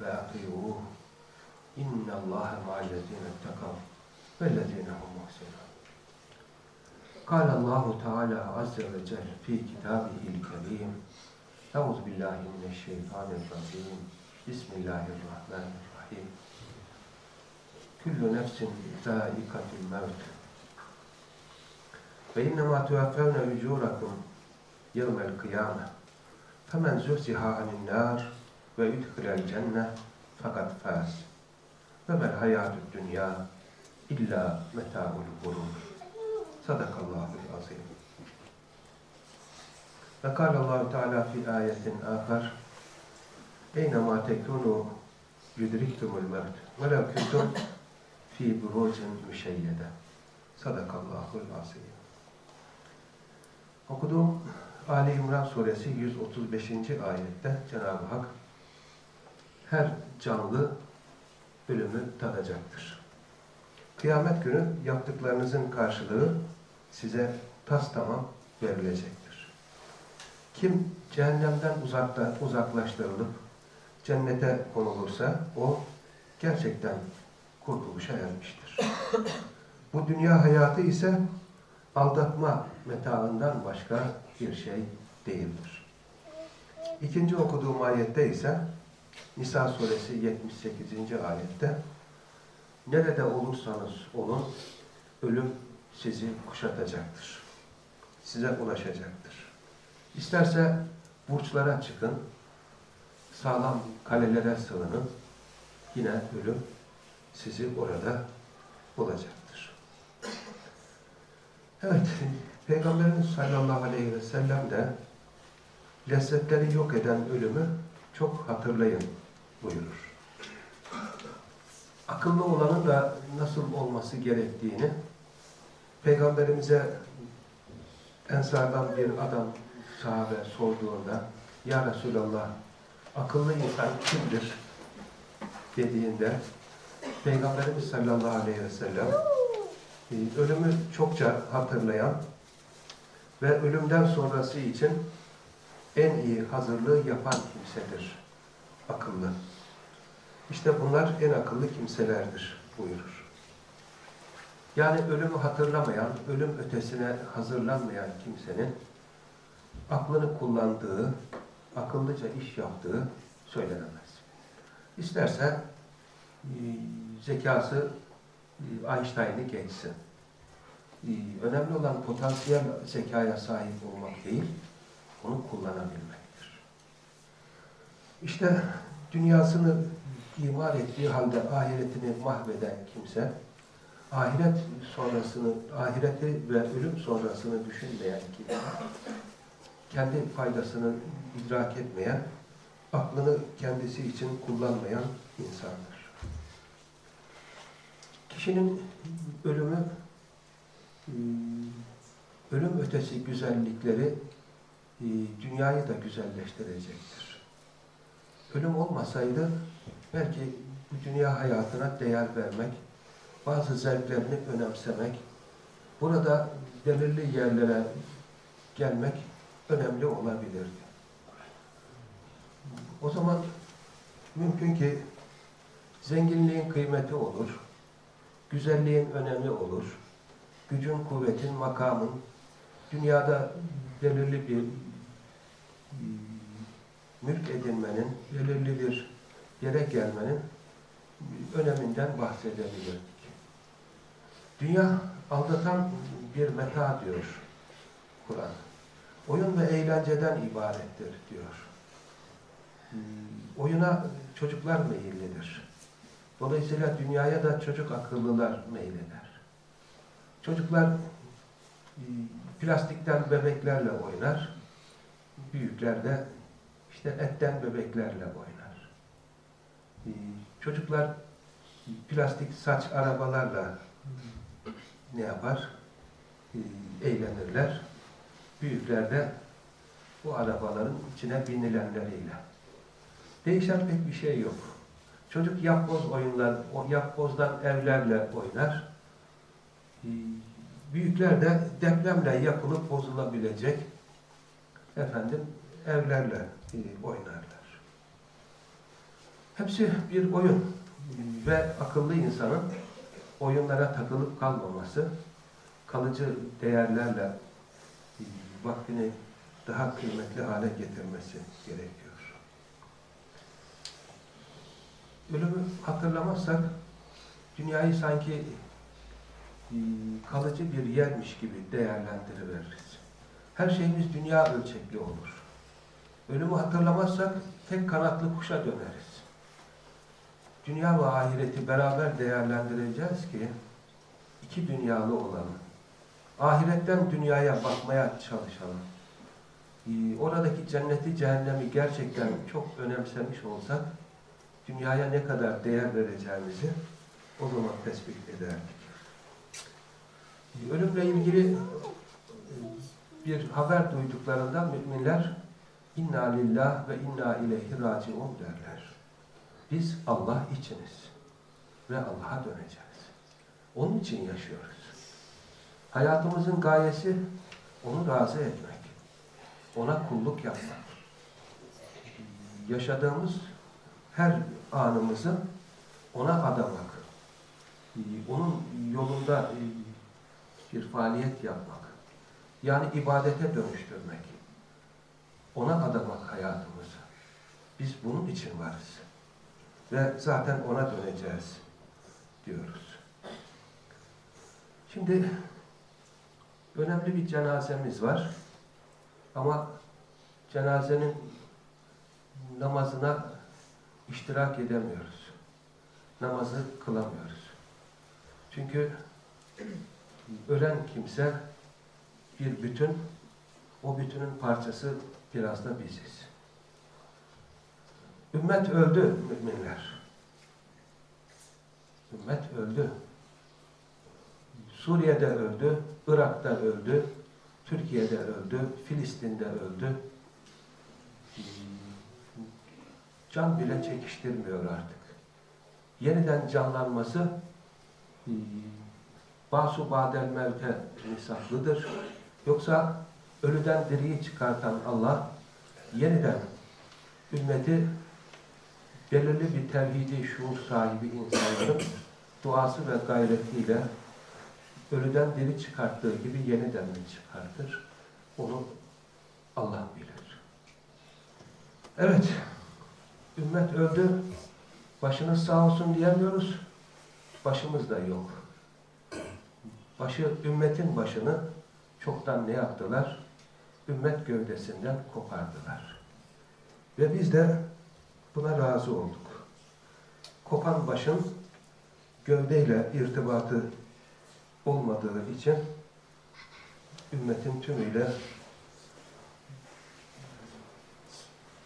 Ya ibadallah, ittakullah ve ati'uh. İnna Allahe ma'allezine ettekav vellezine hum muhsinun. قال الله تعالى عز وجل في كتابه الكريم أعوذ بالله من الشيطان الرجيم بسم الله الرحمن الرحيم كل نفس ذائقة الموت فإنما توفون أجوركم يوم القيامة فمن زحزح عن النار ve üdhülel cenne fakat faz. Ve mel hayatü dünya illa meta'ul gurur. Sadakallahu azim. Ve kâlallahu teâlâ fi ayetin âkar. Eynema tekûnû yudriktumul mevt. Ve lev kuntum fi burucun müşeyyede. Sadakallahu azim. Okuduğum Ali İmran suresi 135. ayette Cenab-ı Hak her canlı ölümü tadacaktır. Kıyamet günü yaptıklarınızın karşılığı size tas tamam verilecektir. Kim cehennemden uzakta, uzaklaştırılıp cennete konulursa o gerçekten kurtuluşa ermiştir. Bu dünya hayatı ise aldatma metaından başka bir şey değildir. İkinci okuduğum ayette ise Nisa suresi 78. ayette Nerede olursanız olun ölüm sizi kuşatacaktır. Size ulaşacaktır. İsterse burçlara çıkın, sağlam kalelere sığının, yine ölüm sizi orada bulacaktır. Evet, Peygamberimiz sallallahu aleyhi ve sellem de lezzetleri yok eden ölümü çok hatırlayın buyurur. Akıllı olanın da nasıl olması gerektiğini Peygamberimize Ensardan bir adam sahabe sorduğunda Ya Resulallah akıllı insan kimdir? dediğinde Peygamberimiz sallallahu aleyhi ve sellem ölümü çokça hatırlayan ve ölümden sonrası için en iyi hazırlığı yapan kimsedir. Akıllı. İşte bunlar en akıllı kimselerdir buyurur. Yani ölümü hatırlamayan, ölüm ötesine hazırlanmayan kimsenin aklını kullandığı, akıllıca iş yaptığı söylenemez. İsterse zekası Einstein'ı geçsin. Önemli olan potansiyel zekaya sahip olmak değil, onu kullanabilmektir. İşte dünyasını imar ettiği halde ahiretini mahveden kimse, ahiret sonrasını, ahireti ve ölüm sonrasını düşünmeyen kimse, kendi faydasını idrak etmeyen, aklını kendisi için kullanmayan insandır. Kişinin ölümü, ölüm ötesi güzellikleri dünyayı da güzelleştirecektir. Ölüm olmasaydı belki bu dünya hayatına değer vermek, bazı zevklerini önemsemek, burada belirli yerlere gelmek önemli olabilirdi. O zaman mümkün ki zenginliğin kıymeti olur, güzelliğin önemi olur, gücün, kuvvetin, makamın, dünyada belirli bir mülk edinmenin, belirli bir yere gelmenin öneminden bahsedebilirdik. Dünya aldatan bir meta diyor Kur'an. Oyun ve eğlenceden ibarettir diyor. Oyuna çocuklar meyillidir. Dolayısıyla dünyaya da çocuk akıllılar meyleder. Çocuklar e, plastikten bebeklerle oynar. Büyükler de işte etten bebeklerle oynar. E, Çocuklar plastik saç arabalarla ne yapar? E, Eğlenirler. Büyükler de bu arabaların içine binilenleriyle. Değişen pek bir şey yok. Çocuk yapboz oyunlar, o yapbozdan evlerle oynar. Ee, Büyükler de depremle yapılıp bozulabilecek efendim evlerle e, oynarlar. Hepsi bir oyun ve akıllı insanın oyunlara takılıp kalmaması, kalıcı değerlerle e, vaktini daha kıymetli hale getirmesi gerekiyor. Ölümü hatırlamazsak dünyayı sanki e, kalıcı bir yermiş gibi değerlendiriveririz. Her şeyimiz dünya ölçekli olur. Ölümü hatırlamazsak tek kanatlı kuşa döneriz. Dünya ve ahireti beraber değerlendireceğiz ki iki dünyalı olalım. Ahiretten dünyaya bakmaya çalışalım. Ee, oradaki cenneti, cehennemi gerçekten çok önemsemiş olsak dünyaya ne kadar değer vereceğimizi o zaman tespit ederdik. Ee, Ölümle ilgili e, bir haber duyduklarında müminler inna lillah ve inna ileyhi raciun derler. Biz Allah içiniz ve Allah'a döneceğiz. Onun için yaşıyoruz. Hayatımızın gayesi onu razı etmek. Ona kulluk yapmak. Yaşadığımız her anımızı ona adamak. Onun yolunda bir faaliyet yapmak. Yani ibadete dönüştürmek. Ona adamak hayatımızı. Biz bunun için varız. Ve zaten ona döneceğiz diyoruz. Şimdi önemli bir cenazemiz var. Ama cenazenin namazına iştirak edemiyoruz. Namazı kılamıyoruz. Çünkü ölen kimse bir bütün, o bütünün parçası biraz da biziz. Ümmet öldü müminler. Ümmet öldü. Suriye'de öldü, Irak'ta öldü, Türkiye'de öldü, Filistin'de öldü. Can bile çekiştirmiyor artık. Yeniden canlanması basu badel mevte misaflıdır. Yoksa ölüden diriyi çıkartan Allah yeniden ümmeti belirli bir tevhidi şuur sahibi insanların duası ve gayretiyle ölüden diri çıkarttığı gibi yeniden mi çıkartır? Onu Allah bilir. Evet, ümmet öldü, başınız sağ olsun diyemiyoruz, başımız da yok. Başı, ümmetin başını çoktan ne yaptılar? Ümmet gövdesinden kopardılar. Ve biz de buna razı olduk. Kopan başın gövdeyle irtibatı olmadığı için ümmetin tümüyle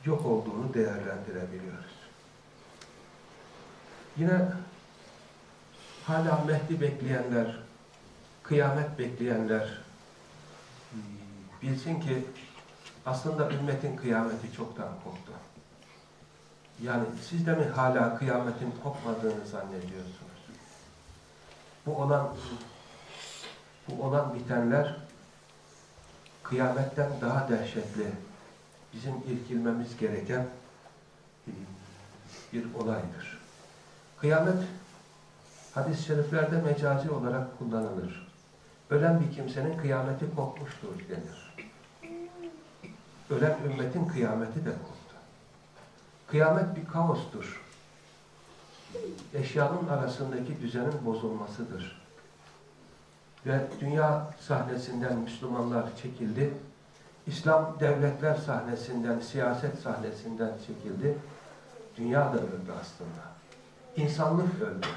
yok olduğunu değerlendirebiliyoruz. Yine hala Mehdi bekleyenler, kıyamet bekleyenler bilsin ki aslında ümmetin kıyameti çoktan koptu. Yani siz de mi hala kıyametin kopmadığını zannediyorsunuz? Bu olan bu olan bitenler kıyametten daha dehşetli, bizim irkilmemiz gereken bir olaydır. Kıyamet hadis-i şeriflerde mecazi olarak kullanılır. Ölen bir kimsenin kıyameti kopmuştur denir. Ölen ümmetin kıyameti de koptu. Kıyamet bir kaostur. Eşyanın arasındaki düzenin bozulmasıdır ve dünya sahnesinden Müslümanlar çekildi. İslam devletler sahnesinden, siyaset sahnesinden çekildi. Dünya da öldü aslında. insanlık öldü,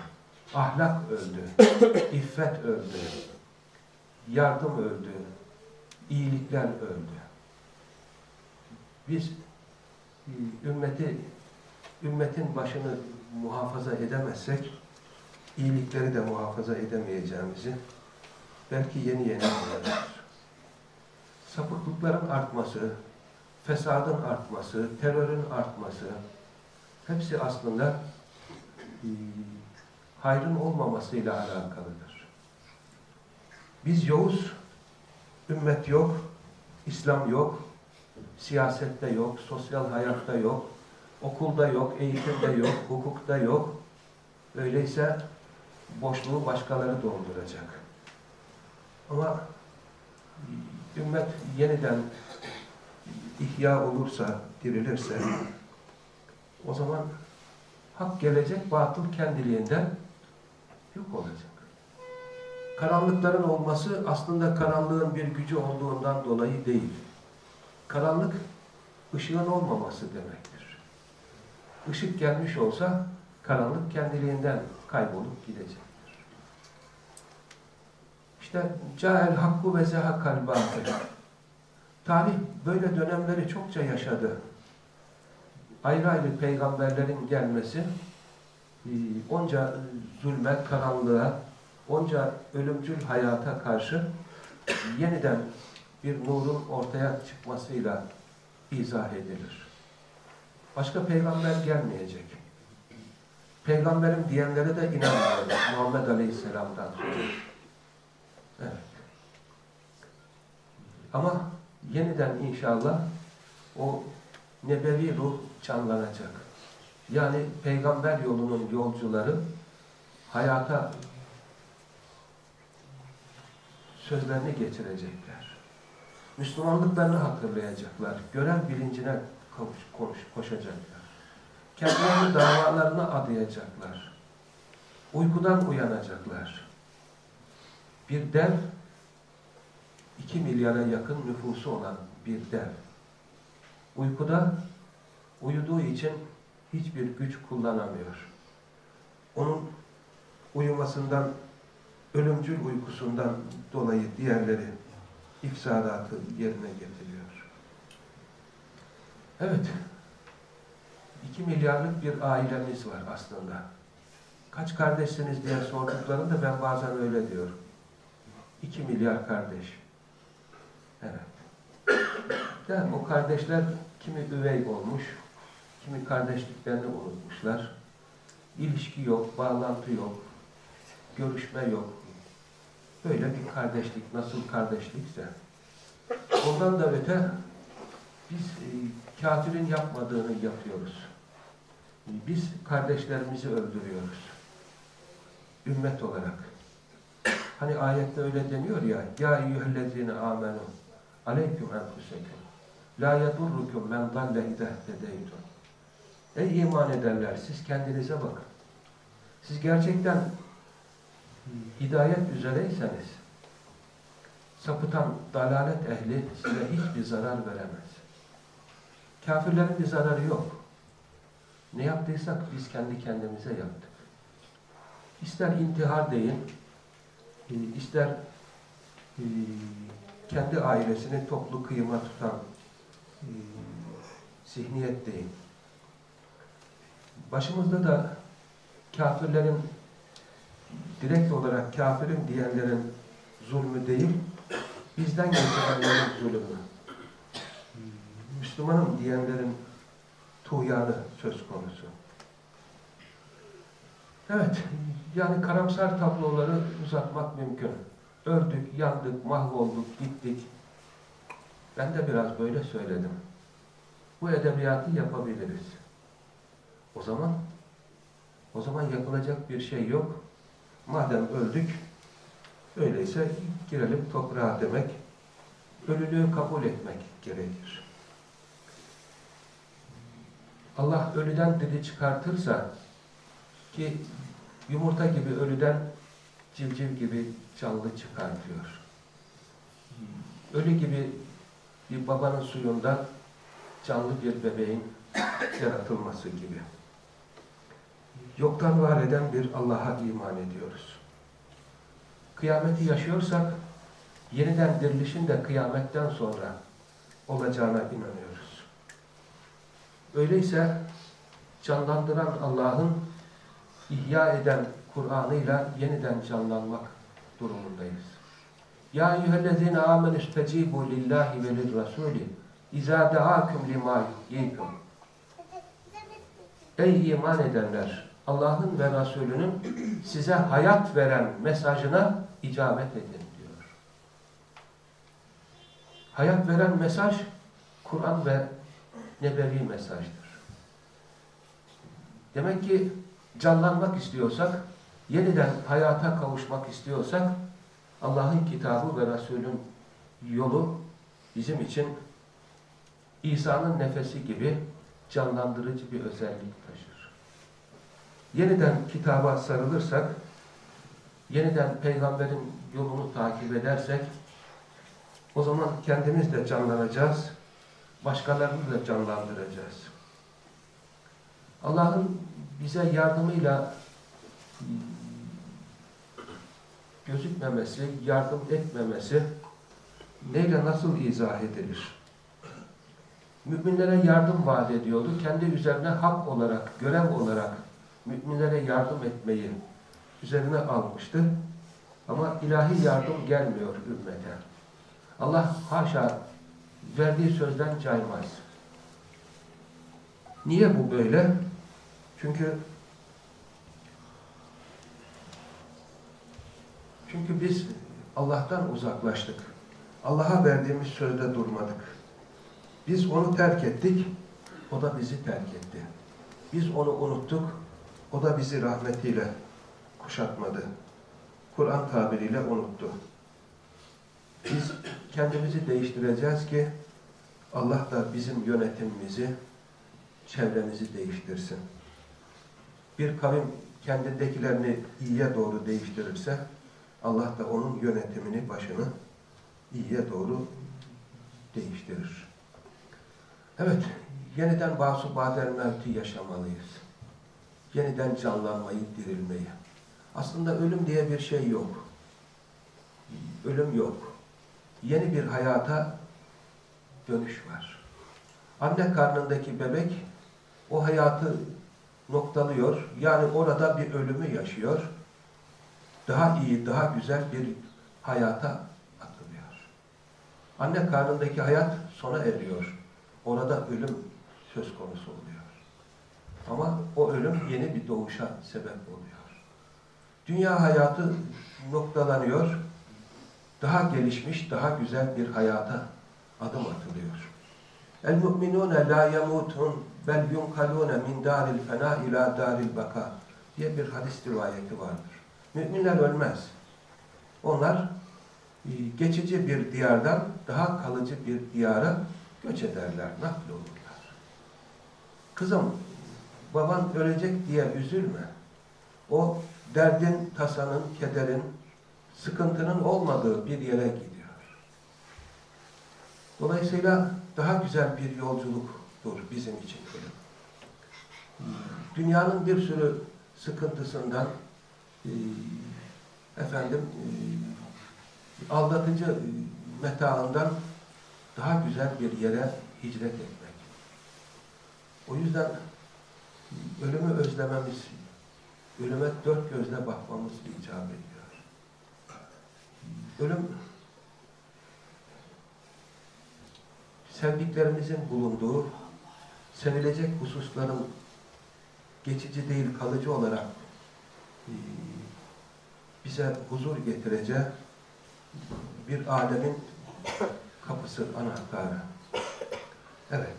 ahlak öldü, iffet öldü, yardım öldü, iyilikler öldü. Biz e, ümmeti, ümmetin başını muhafaza edemezsek, iyilikleri de muhafaza edemeyeceğimizi belki yeni yeni anlarız. Sapıklıkların artması, fesadın artması, terörün artması, hepsi aslında e, hayrın olmamasıyla alakalıdır. Biz yokuz, ümmet yok, İslam yok, siyasette yok, sosyal hayatta yok, okulda yok, eğitimde yok, hukukta yok. Öyleyse boşluğu başkaları dolduracak. Ama ümmet yeniden ihya olursa, dirilirse o zaman hak gelecek, batıl kendiliğinden yok olacak. Karanlıkların olması aslında karanlığın bir gücü olduğundan dolayı değil. Karanlık, ışığın olmaması demektir. Işık gelmiş olsa, karanlık kendiliğinden kaybolup gidecektir. İşte cahil hakku ve zehakal batıl. Tarih böyle dönemleri çokça yaşadı. Ayrı ayrı peygamberlerin gelmesi, e, onca zulme, karanlığa, onca ölümcül hayata karşı yeniden bir nurun ortaya çıkmasıyla izah edilir. Başka peygamber gelmeyecek. Peygamberim diyenlere de inanmıyorlar. Muhammed Aleyhisselam'dan. Evet. Ama yeniden inşallah o nebevi ruh canlanacak. Yani peygamber yolunun yolcuları hayata sözlerini getirecekler. Müslümanlıklarını hatırlayacaklar. Görev bilincine koş, koş, koşacaklar. Kendilerini davalarına adayacaklar. Uykudan uyanacaklar. Bir dev, iki milyara yakın nüfusu olan bir dev. Uykuda uyuduğu için hiçbir güç kullanamıyor. Onun uyumasından, ölümcül uykusundan dolayı diğerleri ifsadatı yerine getiriyor. Evet, iki milyarlık bir ailemiz var aslında. Kaç kardeşsiniz diye sorduklarında ben bazen öyle diyorum. İki milyar kardeş. Evet. De o kardeşler kimi üvey olmuş, kimi kardeşliklerini unutmuşlar. İlişki yok, bağlantı yok, görüşme yok. Böyle bir kardeşlik, nasıl kardeşlikse. Ondan da öte biz e, kafirin yapmadığını yapıyoruz. Biz kardeşlerimizi öldürüyoruz. Ümmet olarak. Hani ayette öyle deniyor ya, Ya eyyühellezine amenu aleyküm enfusekum la yedurrukum men dalle idehtedeytun Ey iman edenler, siz kendinize bakın. Siz gerçekten hidayet üzereyseniz, sapıtan dalalet ehli size hiçbir zarar veremez. Kafirlerin bir zararı yok. Ne yaptıysak biz kendi kendimize yaptık. İster intihar deyin, e, ister e, kendi ailesini toplu kıyıma tutan e, zihniyet deyin. Başımızda da kafirlerin direkt olarak kafirin diyenlerin zulmü değil, bizden geçenlerin zulmü. Müslümanım diyenlerin tuğyanı söz konusu. Evet, yani karamsar tabloları uzatmak mümkün. Öldük, yandık, mahvolduk, gittik. Ben de biraz böyle söyledim. Bu edebiyatı yapabiliriz. O zaman o zaman yapılacak bir şey yok. Madem öldük, öyleyse girelim toprağa demek, ölülüğü kabul etmek gerekir. Allah ölüden diri çıkartırsa ki yumurta gibi ölüden civciv gibi canlı çıkartıyor. Ölü gibi bir babanın suyundan canlı bir bebeğin yaratılması gibi. Yoktan var eden bir Allah'a iman ediyoruz. Kıyameti yaşıyorsak, yeniden dirilişin de kıyametten sonra olacağına inanıyoruz. Öyleyse canlandıran Allah'ın ihya eden Kur'an'ıyla yeniden canlanmak durumundayız. Ya eyyühellezine amenü istecibu lillahi ve lirrasuli izâ deâküm limâ yuhyikum Ey iman edenler! Allah'ın ve Resulünün size hayat veren mesajına icabet edin diyor. Hayat veren mesaj Kur'an ve nebevi mesajdır. Demek ki canlanmak istiyorsak, yeniden hayata kavuşmak istiyorsak Allah'ın kitabı ve Resulün yolu bizim için İsa'nın nefesi gibi canlandırıcı bir özellik taşır. Yeniden kitaba sarılırsak, yeniden peygamberin yolunu takip edersek, o zaman kendimiz de canlanacağız, başkalarını da canlandıracağız. Allah'ın bize yardımıyla gözükmemesi, yardım etmemesi neyle nasıl izah edilir? Müminlere yardım vaat ediyordu. Kendi üzerine hak olarak, görev olarak müminlere yardım etmeyi üzerine almıştı. Ama ilahi yardım gelmiyor ümmete. Allah haşa verdiği sözden caymaz. Niye bu böyle? Çünkü çünkü biz Allah'tan uzaklaştık. Allah'a verdiğimiz sözde durmadık. Biz onu terk ettik, o da bizi terk etti. Biz onu unuttuk, o da bizi rahmetiyle kuşatmadı. Kur'an tabiriyle unuttu. Biz kendimizi değiştireceğiz ki Allah da bizim yönetimimizi, çevremizi değiştirsin. Bir kavim kendindekilerini iyiye doğru değiştirirse Allah da onun yönetimini, başını iyiye doğru değiştirir. Evet, yeniden basu badel mevti yaşamalıyız. Yeniden canlanmayı, dirilmeyi. Aslında ölüm diye bir şey yok. Ölüm yok. Yeni bir hayata dönüş var. Anne karnındaki bebek o hayatı noktalıyor. Yani orada bir ölümü yaşıyor. Daha iyi, daha güzel bir hayata atılıyor. Anne karnındaki hayat sona eriyor. Orada ölüm söz konusu oluyor. Ama o ölüm yeni bir doğuşa sebep oluyor. Dünya hayatı noktalanıyor. Daha gelişmiş, daha güzel bir hayata adım atılıyor. El mu'minune la yamutun bel yunkalune min daril fena ila daril baka diye bir hadis rivayeti vardır. Müminler ölmez. Onlar e, geçici bir diyardan daha kalıcı bir diyara göç ederler, nakl olurlar. Kızım, baban ölecek diye üzülme. O derdin, tasanın, kederin, sıkıntının olmadığı bir yere gidiyor. Dolayısıyla daha güzel bir yolculuktur bizim için. Dünyanın bir sürü sıkıntısından, e, efendim, e, aldatıcı metaından daha güzel bir yere hicret etmek. O yüzden ölümü özlememiz, ölüme dört gözle bakmamız icap ediyor. Ölüm, sevdiklerimizin bulunduğu, sevilecek hususların geçici değil, kalıcı olarak e, bize huzur getireceği bir alemin kapısı, anahtarı. Evet.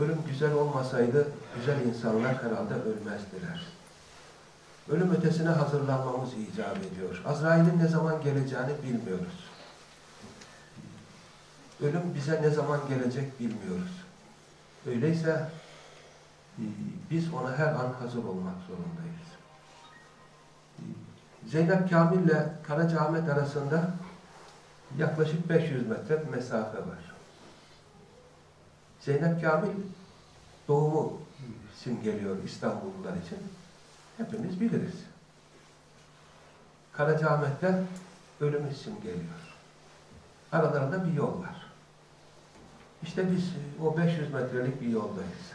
Ölüm güzel olmasaydı güzel insanlar herhalde ölmezdiler. Ölüm ötesine hazırlanmamız icap ediyor. Azrail'in ne zaman geleceğini bilmiyoruz. Ölüm bize ne zaman gelecek bilmiyoruz. Öyleyse e, biz ona her an hazır olmak zorundayız. E, Zeynep Kamil ile Karacaahmet arasında yaklaşık 500 metre mesafe var. Zeynep Kamil doğumu simgeliyor İstanbullular için. hepimiz biliriz. Karacaahmet'te ölüm isim geliyor. Aralarında bir yol var. İşte biz o 500 metrelik bir yoldayız.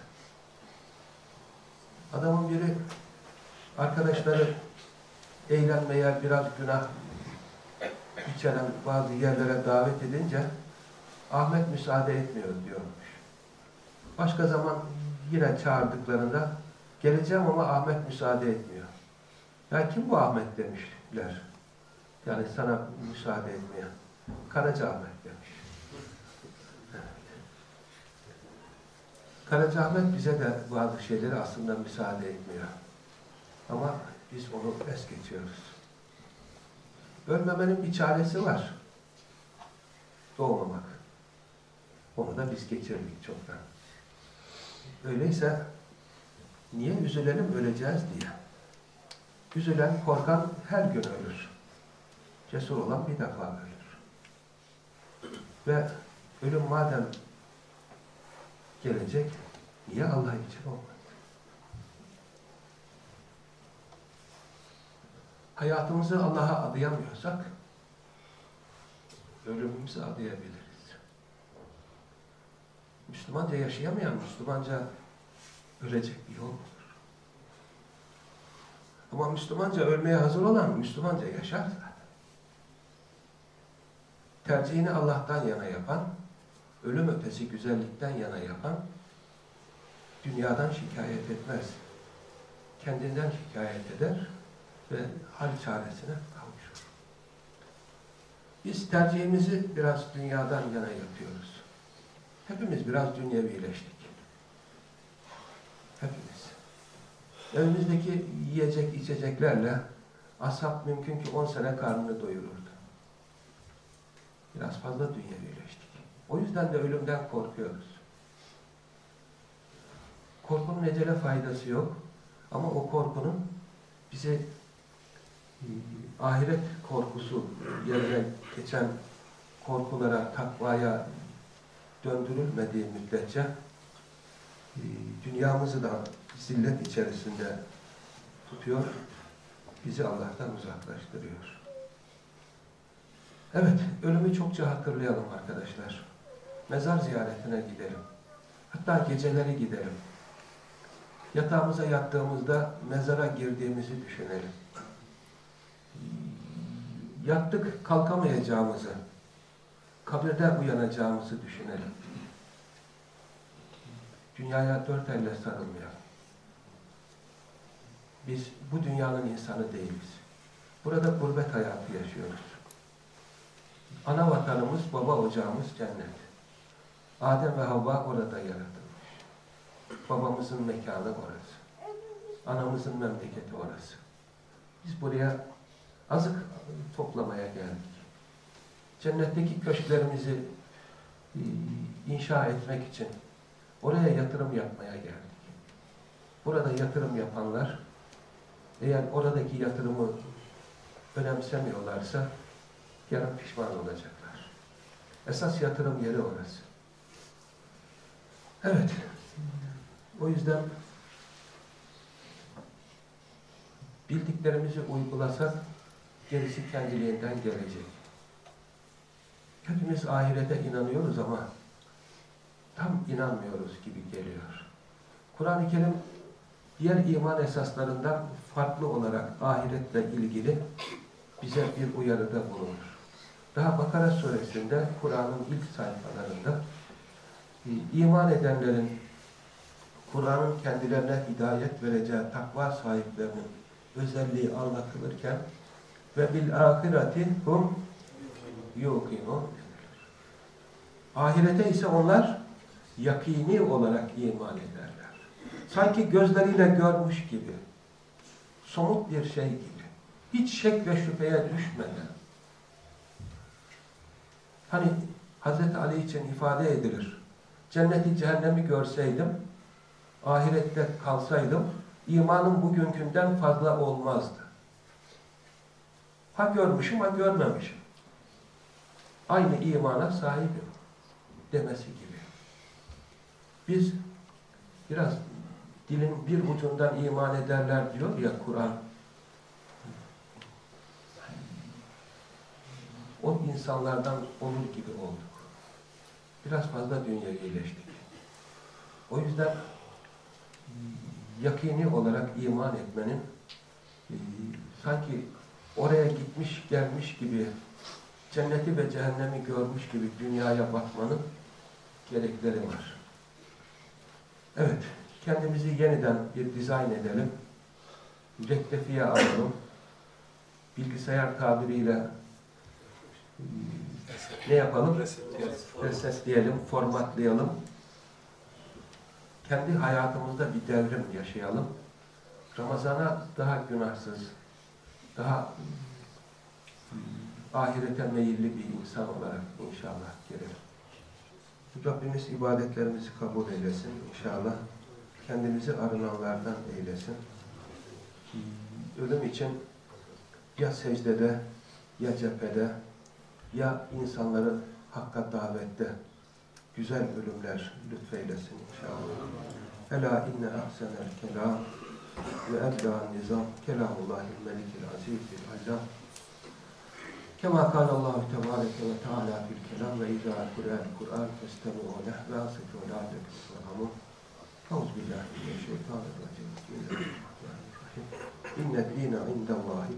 Adamın biri arkadaşları eğlenmeye biraz günah içeren bazı yerlere davet edince Ahmet müsaade etmiyor diyormuş. Başka zaman yine çağırdıklarında geleceğim ama Ahmet müsaade etmiyor. Ya kim bu Ahmet demişler. Yani sana müsaade etmeyen. Karaca Ahmet demiş. Karaca Ahmet bize de bazı şeyleri aslında müsaade etmiyor. Ama biz onu es geçiyoruz. Ölmemenin bir çaresi var. Doğmamak. Onu da biz geçirdik çoktan. Öyleyse niye üzülelim öleceğiz diye. Üzülen, korkan her gün ölür. Cesur olan bir defa ölür. Ve ölüm madem gelecek, niye Allah için olmaz? Hayatımızı Allah'a adayamıyorsak, ölümümüzü adayabiliriz. Müslümanca yaşayamayan, Müslümanca ölecek bir yol budur. Ama Müslümanca ölmeye hazır olan Müslümanca yaşar zaten. Tercihini Allah'tan yana yapan, ölüm ötesi güzellikten yana yapan, dünyadan şikayet etmez. Kendinden şikayet eder ve hal çaresine kavuşur. Biz tercihimizi biraz dünyadan yana yapıyoruz. Hepimiz biraz dünyevileştik. Hepimiz. Evimizdeki yiyecek içeceklerle ashab mümkün ki 10 sene karnını doyururdu. Biraz fazla dünyevileştik. O yüzden de ölümden korkuyoruz. Korkunun ecele faydası yok. Ama o korkunun bize ahiret korkusu yerine geçen korkulara, takvaya döndürülmediği müddetçe dünyamızı da zillet içerisinde tutuyor, bizi Allah'tan uzaklaştırıyor. Evet, ölümü çokça hatırlayalım arkadaşlar. Mezar ziyaretine gidelim. Hatta geceleri gidelim. Yatağımıza yattığımızda mezara girdiğimizi düşünelim. Yattık kalkamayacağımızı, kabirde uyanacağımızı düşünelim. Dünyaya dört elle sarılmayalım. Biz bu dünyanın insanı değiliz. Burada gurbet hayatı yaşıyoruz. Ana vatanımız, baba ocağımız cennet. Adem ve Havva orada yaratılmış. Babamızın mekanı orası. Anamızın memleketi orası. Biz buraya azık toplamaya geldik. Cennetteki köşklerimizi e, inşa etmek için oraya yatırım yapmaya geldik. Burada yatırım yapanlar eğer oradaki yatırımı önemsemiyorlarsa yarın pişman olacaklar. Esas yatırım yeri orası. Evet. O yüzden bildiklerimizi uygulasak gerisi kendiliğinden gelecek. Hepimiz ahirete inanıyoruz ama tam inanmıyoruz gibi geliyor. Kur'an-ı Kerim diğer iman esaslarından farklı olarak ahiretle ilgili bize bir uyarıda bulunur. Daha Bakara suresinde Kur'an'ın ilk sayfalarında e, iman edenlerin Kur'an'ın kendilerine hidayet vereceği takva sahiplerinin özelliği anlatılırken ve bil ahireti hum yuqinun Ahirete ise onlar yakini olarak iman ederler. Sanki gözleriyle görmüş gibi. Somut bir şey gibi. Hiç şek ve şüpheye düşmeden. Hani Hz. Ali için ifade edilir. Cenneti cehennemi görseydim, ahirette kalsaydım, imanım bugünkünden fazla olmazdı. Ha görmüşüm, ha görmemişim. Aynı imana sahibim demesi gibi. Biz biraz dilin bir ucundan iman ederler diyor ya Kur'an. O insanlardan olur gibi olduk. Biraz fazla dünyevileştik. O yüzden yakini olarak iman etmenin e, sanki oraya gitmiş gelmiş gibi cenneti ve cehennemi görmüş gibi dünyaya bakmanın gerekleri var. Evet, kendimizi yeniden bir dizayn edelim. Rektefiye alalım. Bilgisayar tabiriyle ne yapalım? Resetleyelim, formatlayalım. Kendi hayatımızda bir devrim yaşayalım. Ramazana daha günahsız, daha ahirete meyilli bir insan olarak inşallah girelim. Rabbimiz ibadetlerimizi kabul eylesin inşallah. Kendimizi arınanlardan eylesin. Ölüm için ya secdede, ya cephede, ya insanları hakka davette güzel ölümler lütfeylesin inşallah. Ela inne ahsenel kelam ve ebda nizam kelamullahil melikil azizil كما قال الله تبارك وتعالى في الكلام وإذا قرأ القرآن فاستمعوا له بأصت ولعلك تفهمون أعوذ بالله من الشيطان الرجيم. بسم الله الرحمن الرحيم. إن الدين عند الله.